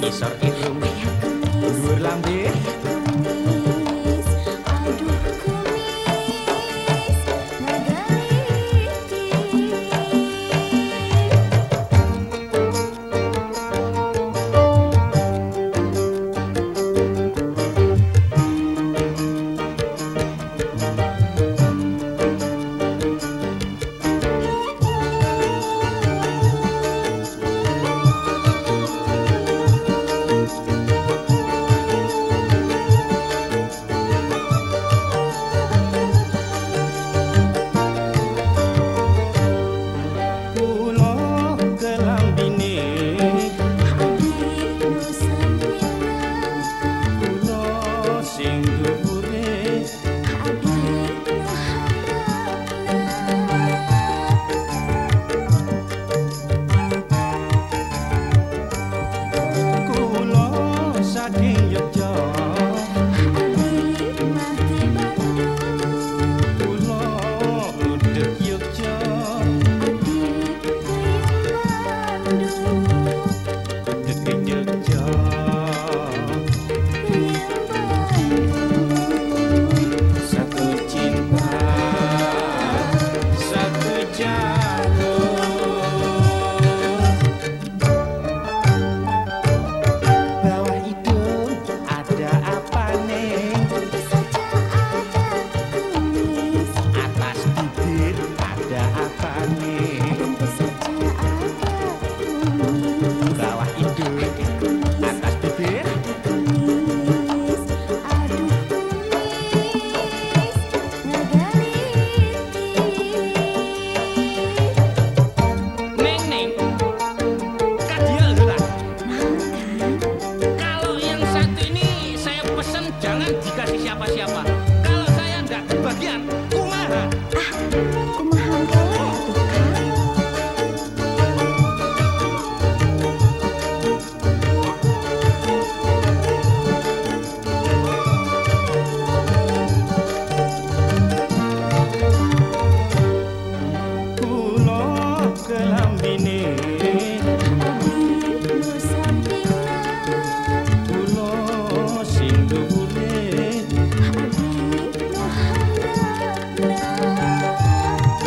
Besar mind